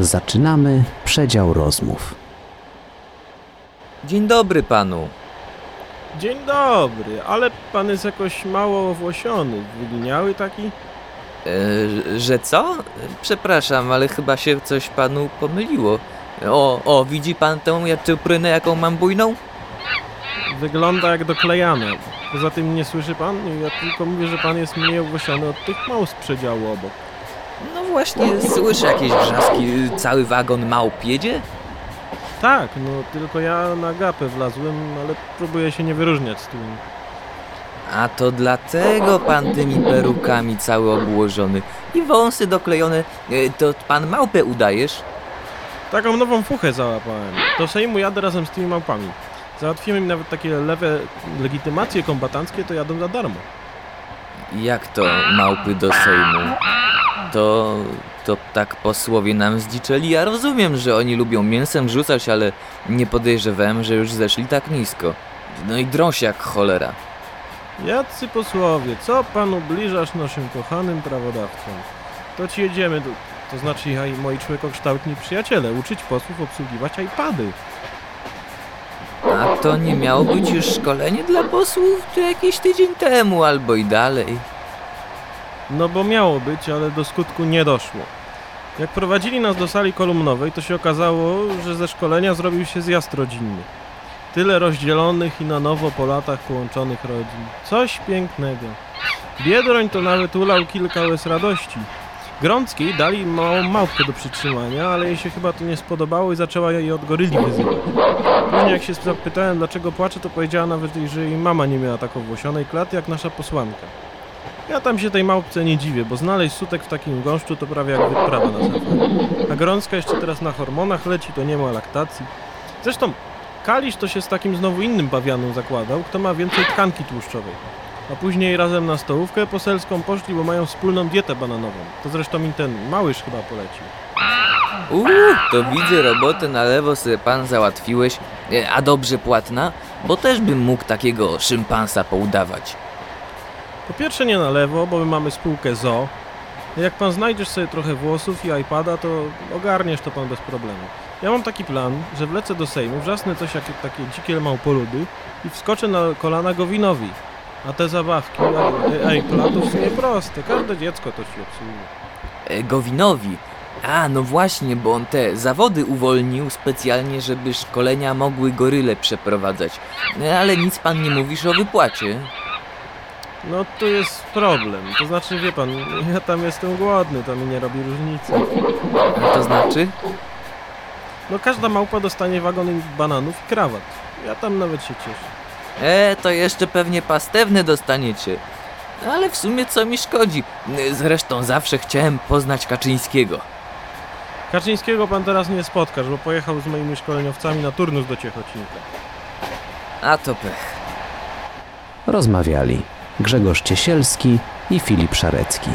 Zaczynamy przedział rozmów. Dzień dobry panu. Dzień dobry, ale pan jest jakoś mało owłosiony, wyginiały taki? E, że co? Przepraszam, ale chyba się coś panu pomyliło. O, o, widzi pan tę czuprynę, jaką mam bujną? Wygląda jak doklejane. Poza tym nie słyszy pan? Ja tylko mówię, że pan jest mniej owłosiony od tych małp z przedziału obok. No właśnie, słyszę jakieś wrzaski. Cały wagon małp jedzie? Tak, no tylko ja na gapę wlazłem, ale próbuję się nie wyróżniać z tym. A to dlatego pan tymi perukami cały obłożony. I wąsy doklejone. E, To pan małpę udajesz? Taką nową fuchę załapałem. Do Sejmu jadę razem z tymi małpami. Załatwimy mi nawet takie lewe legitymacje kombatanckie, to jadą za darmo. Jak to małpy do Sejmu? To, to tak posłowie nam zdziczeli. Ja rozumiem, że oni lubią mięsem rzucać, ale nie podejrzewałem, że już zeszli tak nisko. No i drąś jak cholera. Jacy posłowie, co pan ubliżasz naszym kochanym prawodawcom? To ci jedziemy, do, to znaczy ja i moi człowiekokształtni przyjaciele, uczyć posłów obsługiwać iPady. A to nie miało być już szkolenie dla posłów? To jakiś tydzień temu albo i dalej. No bo miało być, ale do skutku nie doszło. Jak prowadzili nas do sali kolumnowej, to się okazało, że ze szkolenia zrobił się zjazd rodzinny. Tyle rozdzielonych i na nowo po latach połączonych rodzin. Coś pięknego. Biedroń to nawet ulał kilka łez radości. Grąckiej dali małą małpkę do przytrzymania, ale jej się chyba to nie spodobało i zaczęła jej od goryli wyzywać. Później jak się zapytałem dlaczego płacze, to powiedziała nawet, że jej mama nie miała tak owłosionej klaty jak nasza posłanka. Ja tam się tej małpce nie dziwię, bo znaleźć sutek w takim gąszczu to prawie jak wyprawa na safari. A Grącka jeszcze teraz na hormonach leci, to nie ma laktacji. Zresztą Kalisz to się z takim znowu innym bawianem zakładał, kto ma więcej tkanki tłuszczowej. A później razem na stołówkę poselską poszli, bo mają wspólną dietę bananową. To zresztą mi ten małyż chyba polecił. Uuu, to widzę robotę na lewo sobie pan załatwiłeś. E, A dobrze płatna? Bo też bym mógł takiego szympansa poudawać. Po pierwsze nie na lewo, bo my mamy spółkę ZO. Jak pan znajdziesz sobie trochę włosów i iPada, to ogarniesz to pan bez problemu. Ja mam taki plan, że wlecę do Sejmu, wrzasnę coś jak takie dzikie małpoludy i wskoczę na kolana Gowinowi. A te zabawki, ej, ej to w sumie proste, każde dziecko to ci obsługuje. E, Gowinowi. A, no właśnie, bo on te zawody uwolnił specjalnie, żeby szkolenia mogły goryle przeprowadzać. E, Ale nic pan nie mówisz o wypłacie. No tu jest problem, to znaczy wie pan, ja tam jestem głodny, to mi nie robi różnicy. A to znaczy? No każda małpa dostanie wagon bananów i krawat. Ja tam nawet się cieszę. E, to jeszcze pewnie pastewne dostaniecie. Ale w sumie co mi szkodzi? E, Zresztą zawsze chciałem poznać Kaczyńskiego. Kaczyńskiego pan teraz nie spotkasz, bo pojechał z moimi szkoleniowcami na turnus do Ciechocinka. A to pech. Rozmawiali Grzegorz Ciesielski i Filip Szarecki.